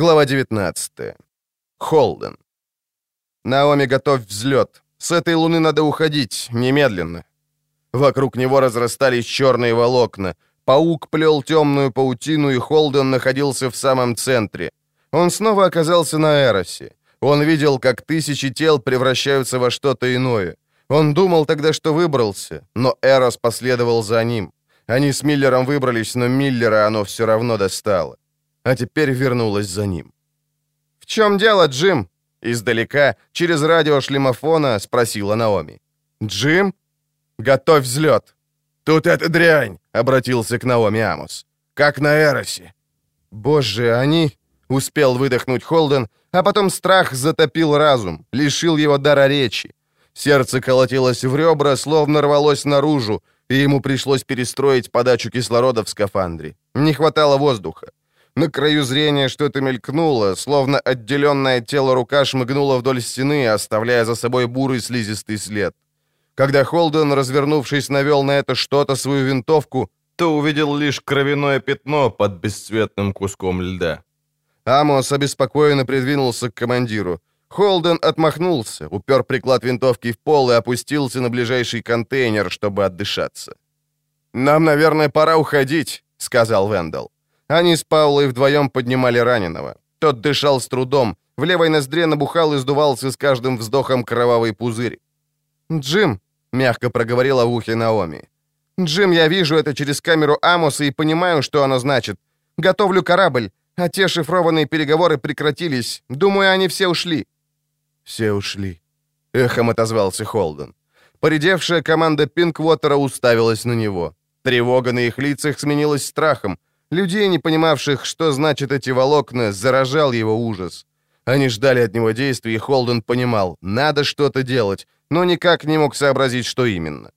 Глава 19. Холден. Наоми готовь взлет. С этой луны надо уходить, немедленно. Вокруг него разрастались черные волокна. Паук плел темную паутину, и Холден находился в самом центре. Он снова оказался на Эросе. Он видел, как тысячи тел превращаются во что-то иное. Он думал тогда, что выбрался, но Эрос последовал за ним. Они с Миллером выбрались, но Миллера оно все равно достало. А теперь вернулось за ним. «В чем дело, Джим?» Издалека, через радио шлемофона, спросила Наоми. «Джим? Готовь взлет!» «Тут эта дрянь!» — обратился к Наоми Амос. «Как на Эросе!» «Боже, они...» — успел выдохнуть Холден, а потом страх затопил разум, лишил его дара речи. Сердце колотилось в ребра, словно рвалось наружу, и ему пришлось перестроить подачу кислорода в скафандре. Не хватало воздуха. На краю зрения что-то мелькнуло, словно отделенное тело рука шмыгнуло вдоль стены, оставляя за собой бурый слизистый след. Когда Холден, развернувшись, навел на это что-то свою винтовку, то увидел лишь кровяное пятно под бесцветным куском льда. Амос обеспокоенно придвинулся к командиру. Холден отмахнулся, упер приклад винтовки в пол и опустился на ближайший контейнер, чтобы отдышаться. «Нам, наверное, пора уходить», — сказал Вендел. Они с Паулой вдвоем поднимали раненого. Тот дышал с трудом, в левой ноздре набухал и сдувался с каждым вздохом кровавый пузырь. «Джим», — мягко проговорила в ухе Наоми. «Джим, я вижу это через камеру Амоса и понимаю, что оно значит. Готовлю корабль, а те шифрованные переговоры прекратились. Думаю, они все ушли». «Все ушли», — эхом отозвался Холден. Поредевшая команда Пинквотера уставилась на него. Тревога на их лицах сменилась страхом. Людей, не понимавших, что значит эти волокна, заражал его ужас. Они ждали от него действий, и Холден понимал, надо что-то делать, но никак не мог сообразить, что именно.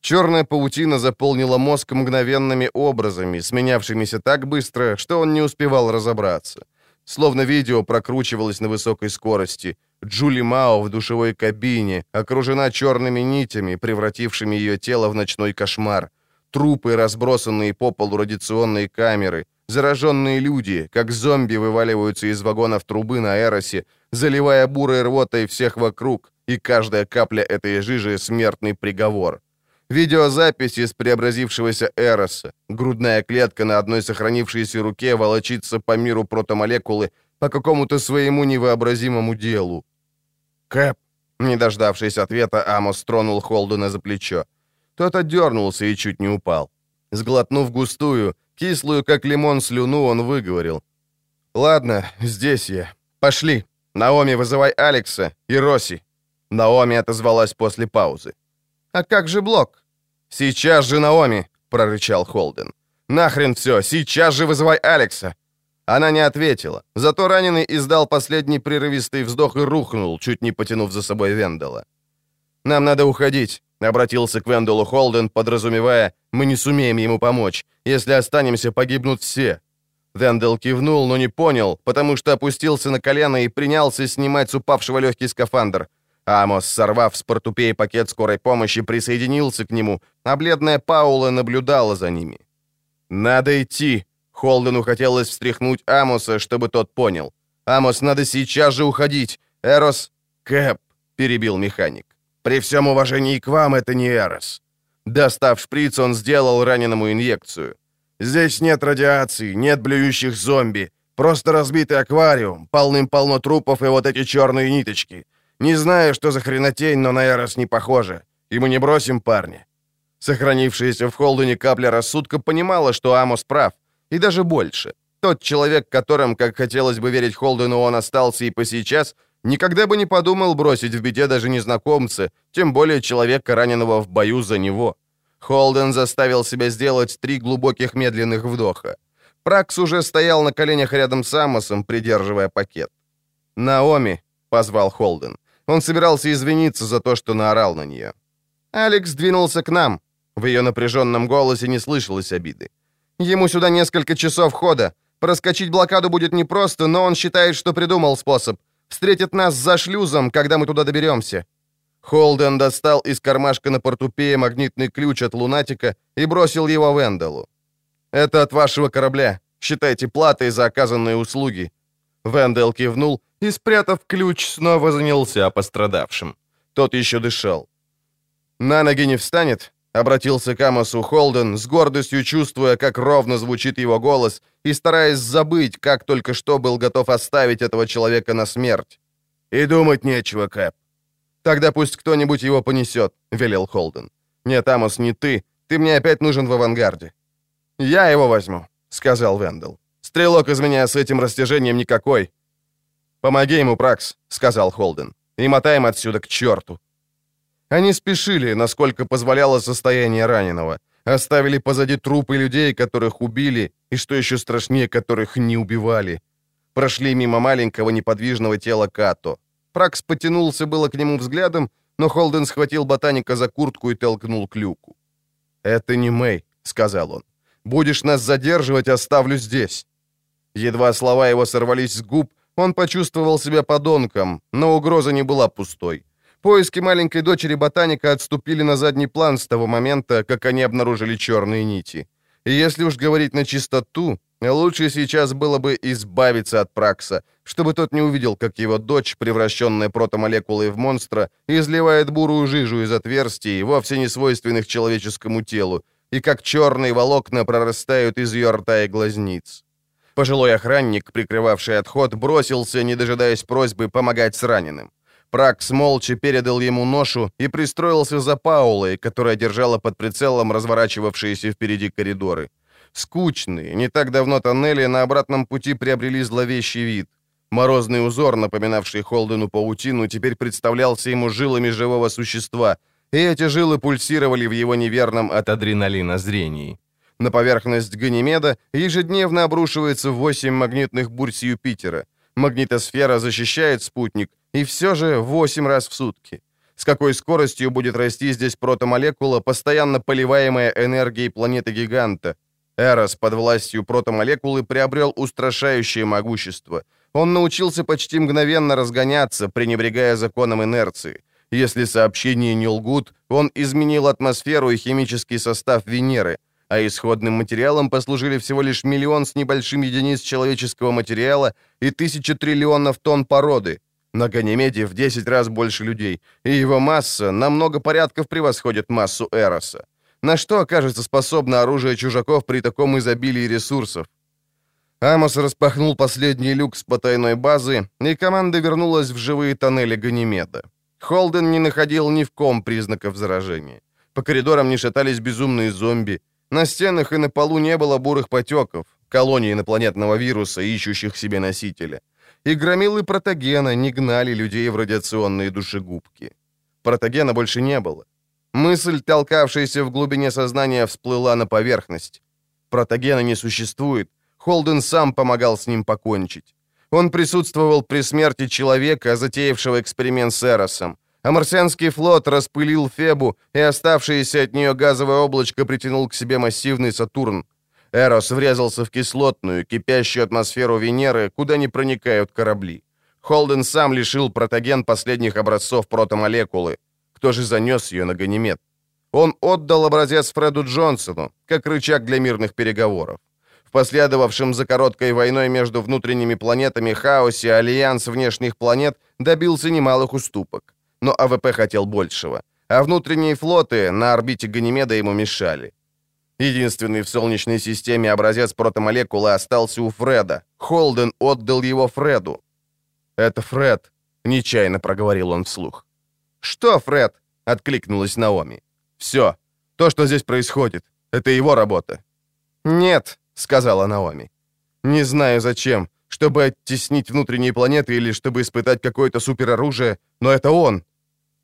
Черная паутина заполнила мозг мгновенными образами, сменявшимися так быстро, что он не успевал разобраться. Словно видео прокручивалось на высокой скорости. Джули Мао в душевой кабине, окружена черными нитями, превратившими ее тело в ночной кошмар трупы, разбросанные по полу радиационные камеры, зараженные люди, как зомби вываливаются из вагонов трубы на Эросе, заливая бурой рвотой всех вокруг, и каждая капля этой жижи — смертный приговор. Видеозапись из преобразившегося Эроса. Грудная клетка на одной сохранившейся руке волочится по миру протомолекулы по какому-то своему невообразимому делу. «Кэп», не дождавшись ответа, Амос тронул Холдена за плечо. Тот отдернулся и чуть не упал. Сглотнув густую, кислую, как лимон, слюну, он выговорил. «Ладно, здесь я. Пошли. Наоми, вызывай Алекса и Роси». Наоми отозвалась после паузы. «А как же Блок?» «Сейчас же, Наоми!» — прорычал Холден. «Нахрен все! Сейчас же вызывай Алекса!» Она не ответила, зато раненый издал последний прерывистый вздох и рухнул, чуть не потянув за собой Вендела. «Нам надо уходить. — обратился к Венделу Холден, подразумевая, «Мы не сумеем ему помочь. Если останемся, погибнут все». Вендел кивнул, но не понял, потому что опустился на колено и принялся снимать с упавшего легкий скафандр. Амос, сорвав с портупеи пакет скорой помощи, присоединился к нему, а бледная Паула наблюдала за ними. «Надо идти!» Холдену хотелось встряхнуть Амоса, чтобы тот понял. «Амос, надо сейчас же уходить! Эрос...» «Кэп!» — перебил механик. При всем уважении к вам, это не Эрос». Достав шприц, он сделал раненому инъекцию. «Здесь нет радиации, нет блюющих зомби. Просто разбитый аквариум, полным-полно трупов и вот эти черные ниточки. Не знаю, что за хренотень, но на Эрос не похоже. И мы не бросим парня». Сохранившаяся в Холдуне капля рассудка понимала, что Амос прав, и даже больше. Тот человек, которым, как хотелось бы верить Холдену, он остался и по сейчас, Никогда бы не подумал бросить в беде даже незнакомца, тем более человека, раненого в бою за него. Холден заставил себя сделать три глубоких медленных вдоха. Пракс уже стоял на коленях рядом с Амосом, придерживая пакет. «Наоми», — позвал Холден. Он собирался извиниться за то, что наорал на нее. Алекс двинулся к нам. В ее напряженном голосе не слышалось обиды. Ему сюда несколько часов хода. Проскочить блокаду будет непросто, но он считает, что придумал способ встретит нас за шлюзом, когда мы туда доберемся». Холден достал из кармашка на портупее магнитный ключ от лунатика и бросил его Венделу. «Это от вашего корабля. Считайте платой за оказанные услуги». Вендел кивнул и, спрятав ключ, снова занялся пострадавшим. Тот еще дышал. «На ноги не встанет?» — обратился к Амосу Холден, с гордостью чувствуя, как ровно звучит его голос, и стараясь забыть, как только что был готов оставить этого человека на смерть. «И думать нечего, Кэп». «Тогда пусть кто-нибудь его понесет», — велел Холден. «Нет, Амос, не ты. Ты мне опять нужен в авангарде». «Я его возьму», — сказал Вендел. «Стрелок из меня с этим растяжением никакой». «Помоги ему, Пракс», — сказал Холден. «И мотаем отсюда к черту». Они спешили, насколько позволяло состояние раненого. Оставили позади трупы людей, которых убили, и, что еще страшнее, которых не убивали. Прошли мимо маленького неподвижного тела Като. Пракс потянулся было к нему взглядом, но Холден схватил ботаника за куртку и толкнул к люку. «Это не Мэй», — сказал он. «Будешь нас задерживать, оставлю здесь». Едва слова его сорвались с губ, он почувствовал себя подонком, но угроза не была пустой. Поиски маленькой дочери ботаника отступили на задний план с того момента, как они обнаружили черные нити. И если уж говорить на чистоту, лучше сейчас было бы избавиться от Пракса, чтобы тот не увидел, как его дочь, превращенная протомолекулой в монстра, изливает бурую жижу из отверстий, вовсе не свойственных человеческому телу, и как черные волокна прорастают из ее рта и глазниц. Пожилой охранник, прикрывавший отход, бросился, не дожидаясь просьбы, помогать с раненым. Пракс молча передал ему ношу и пристроился за Паулой, которая держала под прицелом разворачивавшиеся впереди коридоры. Скучные, не так давно тоннели на обратном пути приобрели зловещий вид. Морозный узор, напоминавший Холдену паутину, теперь представлялся ему жилами живого существа, и эти жилы пульсировали в его неверном от адреналина зрении. На поверхность Ганимеда ежедневно обрушивается восемь магнитных бурь с Юпитера. Магнитосфера защищает спутник, и все же 8 раз в сутки. С какой скоростью будет расти здесь протомолекула, постоянно поливаемая энергией планеты-гиганта? Эрос под властью протомолекулы приобрел устрашающее могущество. Он научился почти мгновенно разгоняться, пренебрегая законом инерции. Если сообщения не лгут, он изменил атмосферу и химический состав Венеры, а исходным материалом послужили всего лишь миллион с небольшим единиц человеческого материала и тысячи триллионов тонн породы, на Ганимеде в 10 раз больше людей, и его масса на много порядков превосходит массу Эроса. На что окажется способно оружие чужаков при таком изобилии ресурсов? Амос распахнул последний люк с потайной базы, и команда вернулась в живые тоннели Ганимеда. Холден не находил ни в ком признаков заражения. По коридорам не шатались безумные зомби. На стенах и на полу не было бурых потеков, колонии инопланетного вируса, ищущих себе носителя и громилы протогена не гнали людей в радиационные душегубки. Протогена больше не было. Мысль, толкавшаяся в глубине сознания, всплыла на поверхность. Протогена не существует. Холден сам помогал с ним покончить. Он присутствовал при смерти человека, затеявшего эксперимент с Эросом. А марсианский флот распылил Фебу, и оставшееся от нее газовое облачко притянул к себе массивный Сатурн. Эрос врезался в кислотную, кипящую атмосферу Венеры, куда не проникают корабли. Холден сам лишил протоген последних образцов протомолекулы. Кто же занес ее на Ганимед? Он отдал образец Фреду Джонсону, как рычаг для мирных переговоров. В последовавшем за короткой войной между внутренними планетами хаосе Альянс внешних планет добился немалых уступок. Но АВП хотел большего. А внутренние флоты на орбите Ганимеда ему мешали. Единственный в Солнечной системе образец протомолекулы остался у Фреда. Холден отдал его Фреду. «Это Фред», — нечаянно проговорил он вслух. «Что, Фред?» — откликнулась Наоми. «Все. То, что здесь происходит, это его работа». «Нет», — сказала Наоми. «Не знаю зачем, чтобы оттеснить внутренние планеты или чтобы испытать какое-то супероружие, но это он».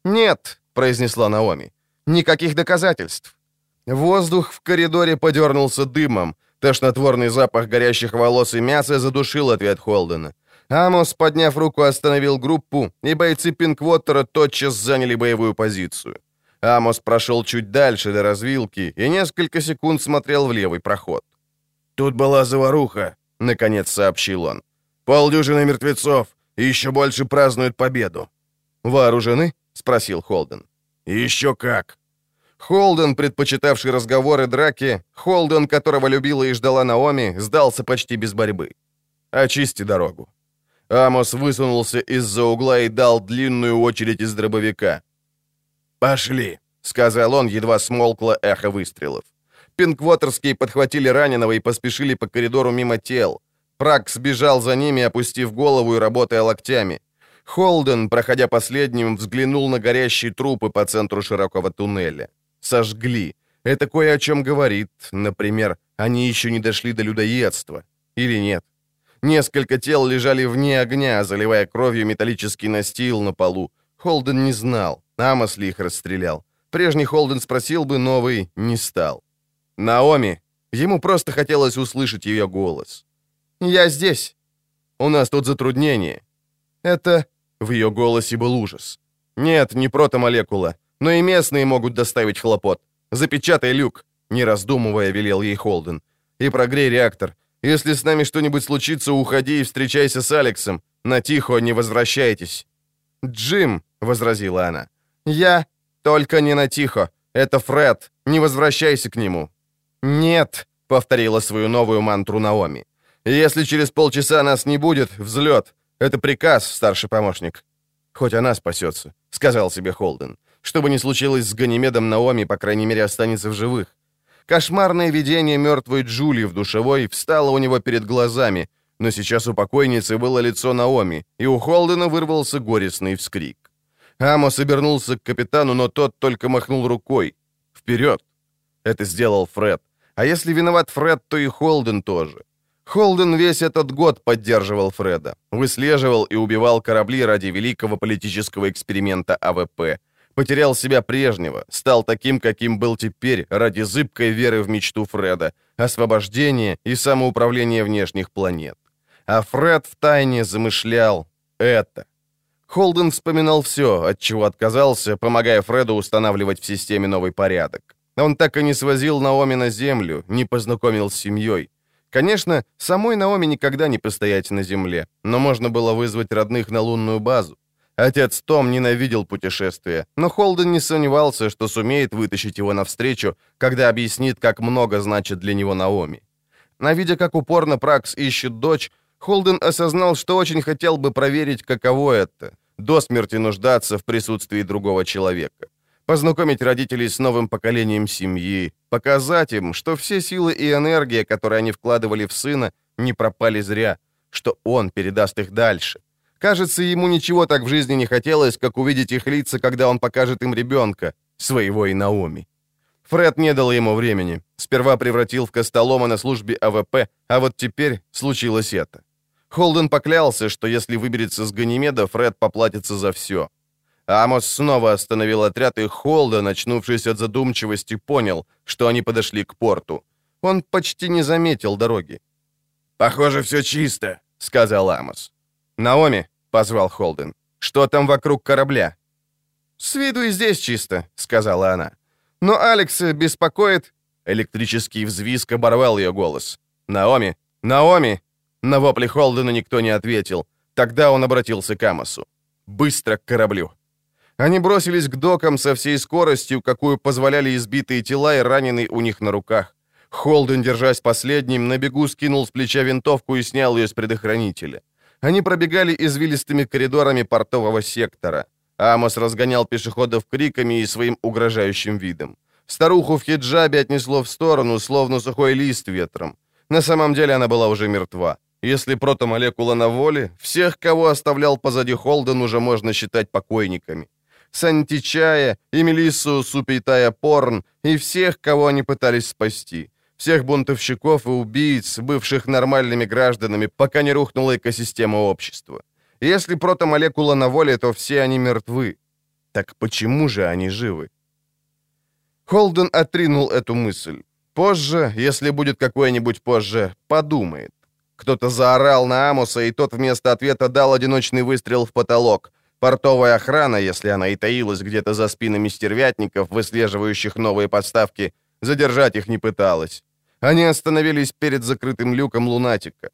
«Нет», — произнесла Наоми. «Никаких доказательств. Воздух в коридоре подернулся дымом. Тошнотворный запах горящих волос и мяса задушил ответ Холдена. Амос, подняв руку, остановил группу, и бойцы Пинквотера тотчас заняли боевую позицию. Амос прошел чуть дальше до развилки и несколько секунд смотрел в левый проход. «Тут была заваруха», — наконец сообщил он. «Полдюжины мертвецов, и еще больше празднуют победу». «Вооружены?» — спросил Холден. «Еще как», Холден, предпочитавший разговоры драки, Холден, которого любила и ждала Наоми, сдался почти без борьбы. «Очисти дорогу». Амос высунулся из-за угла и дал длинную очередь из дробовика. «Пошли», — сказал он, едва смолкло эхо выстрелов. Пинквотерские подхватили раненого и поспешили по коридору мимо тел. Прак сбежал за ними, опустив голову и работая локтями. Холден, проходя последним, взглянул на горящие трупы по центру широкого туннеля. Сожгли. Это кое о чем говорит. Например, они еще не дошли до людоедства. Или нет? Несколько тел лежали вне огня, заливая кровью металлический настил на полу. Холден не знал, Амос ли их расстрелял. Прежний Холден спросил бы, новый не стал. «Наоми!» Ему просто хотелось услышать ее голос. «Я здесь. У нас тут затруднение». «Это...» В ее голосе был ужас. «Нет, не протомолекула, но и местные могут доставить хлопот. Запечатай люк», — не раздумывая, велел ей Холден. «И прогрей реактор. Если с нами что-нибудь случится, уходи и встречайся с Алексом. На тихо не возвращайтесь». «Джим», — возразила она. «Я... Только не на тихо. Это Фред. Не возвращайся к нему». «Нет», — повторила свою новую мантру Наоми. «Если через полчаса нас не будет, взлет. Это приказ, старший помощник». «Хоть она спасется», — сказал себе Холден. «Что бы ни случилось с Ганимедом, Наоми, по крайней мере, останется в живых». Кошмарное видение мертвой Джули в душевой встало у него перед глазами, но сейчас у покойницы было лицо Наоми, и у Холдена вырвался горестный вскрик. Амос обернулся к капитану, но тот только махнул рукой. «Вперед!» Это сделал Фред. А если виноват Фред, то и Холден тоже. Холден весь этот год поддерживал Фреда, выслеживал и убивал корабли ради великого политического эксперимента АВП. Потерял себя прежнего, стал таким, каким был теперь, ради зыбкой веры в мечту Фреда, освобождения и самоуправления внешних планет. А Фред втайне замышлял это. Холден вспоминал все, от чего отказался, помогая Фреду устанавливать в системе новый порядок. Он так и не свозил Наоми на землю, не познакомил с семьей. Конечно, самой Наоми никогда не постоять на земле, но можно было вызвать родных на лунную базу. Отец Том ненавидел путешествия, но Холден не сомневался, что сумеет вытащить его навстречу, когда объяснит, как много значит для него Наоми. Навидя, как упорно Пракс ищет дочь, Холден осознал, что очень хотел бы проверить, каково это — до смерти нуждаться в присутствии другого человека познакомить родителей с новым поколением семьи, показать им, что все силы и энергия, которые они вкладывали в сына, не пропали зря, что он передаст их дальше. Кажется, ему ничего так в жизни не хотелось, как увидеть их лица, когда он покажет им ребенка, своего и Наоми. Фред не дал ему времени. Сперва превратил в Костолома на службе АВП, а вот теперь случилось это. Холден поклялся, что если выберется с Ганимеда, Фред поплатится за все. Амос снова остановил отряд, и Холден, очнувшись от задумчивости, понял, что они подошли к порту. Он почти не заметил дороги. «Похоже, все чисто», — сказал Амос. «Наоми», — позвал Холден, — «что там вокруг корабля?» «С виду и здесь чисто», — сказала она. «Но Алекс беспокоит...» Электрический взвизг оборвал ее голос. «Наоми! Наоми!» На вопли Холдена никто не ответил. Тогда он обратился к Амосу. «Быстро к кораблю!» Они бросились к докам со всей скоростью, какую позволяли избитые тела и раненый у них на руках. Холден, держась последним, на бегу скинул с плеча винтовку и снял ее с предохранителя. Они пробегали извилистыми коридорами портового сектора. Амос разгонял пешеходов криками и своим угрожающим видом. Старуху в хиджабе отнесло в сторону, словно сухой лист ветром. На самом деле она была уже мертва. Если протомолекула на воле, всех, кого оставлял позади Холден, уже можно считать покойниками. Сантичая и Мелиссу Супейтая Порн и всех, кого они пытались спасти. Всех бунтовщиков и убийц, бывших нормальными гражданами, пока не рухнула экосистема общества. Если протомолекула на воле, то все они мертвы. Так почему же они живы? Холден отринул эту мысль. Позже, если будет какое-нибудь позже, подумает. Кто-то заорал на Амоса, и тот вместо ответа дал одиночный выстрел в потолок. Портовая охрана, если она и таилась где-то за спинами стервятников, выслеживающих новые подставки, задержать их не пыталась. Они остановились перед закрытым люком лунатика.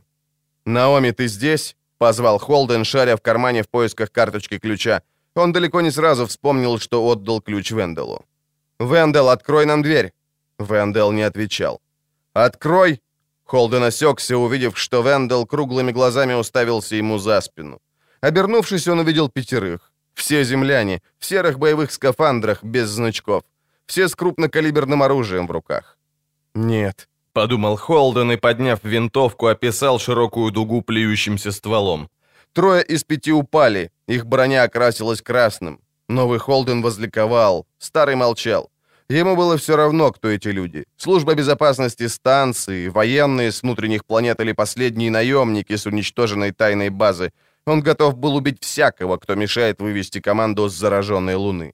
«Наоми, ты здесь?» — позвал Холден, шаря в кармане в поисках карточки ключа. Он далеко не сразу вспомнил, что отдал ключ Венделу. «Вендел, открой нам дверь!» Вендел не отвечал. «Открой!» Холден осекся, увидев, что Вендел круглыми глазами уставился ему за спину. Обернувшись, он увидел пятерых. Все земляне, в серых боевых скафандрах, без значков. Все с крупнокалиберным оружием в руках. «Нет», — подумал Холден и, подняв винтовку, описал широкую дугу плюющимся стволом. Трое из пяти упали, их броня окрасилась красным. Новый Холден возликовал, старый молчал. Ему было все равно, кто эти люди. Служба безопасности станции, военные с внутренних планет или последние наемники с уничтоженной тайной базы. Он готов был убить всякого, кто мешает вывести команду с зараженной Луны.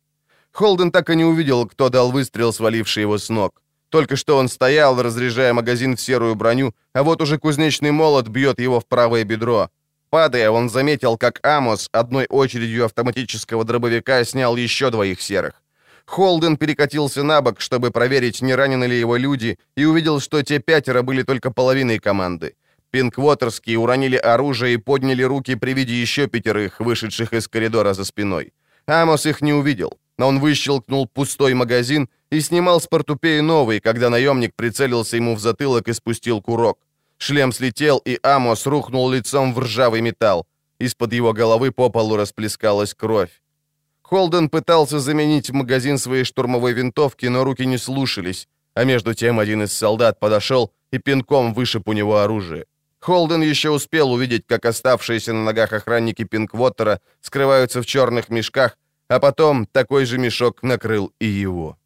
Холден так и не увидел, кто дал выстрел, сваливший его с ног. Только что он стоял, разряжая магазин в серую броню, а вот уже кузнечный молот бьет его в правое бедро. Падая, он заметил, как Амос одной очередью автоматического дробовика снял еще двоих серых. Холден перекатился на бок, чтобы проверить, не ранены ли его люди, и увидел, что те пятеро были только половиной команды. Пинквотерские уронили оружие и подняли руки при виде еще пятерых, вышедших из коридора за спиной. Амос их не увидел, но он выщелкнул пустой магазин и снимал с портупеи новый, когда наемник прицелился ему в затылок и спустил курок. Шлем слетел, и Амос рухнул лицом в ржавый металл. Из-под его головы по полу расплескалась кровь. Холден пытался заменить магазин своей штурмовой винтовки, но руки не слушались, а между тем один из солдат подошел и пинком вышиб у него оружие. Холден еще успел увидеть, как оставшиеся на ногах охранники Пинквотера скрываются в черных мешках, а потом такой же мешок накрыл и его.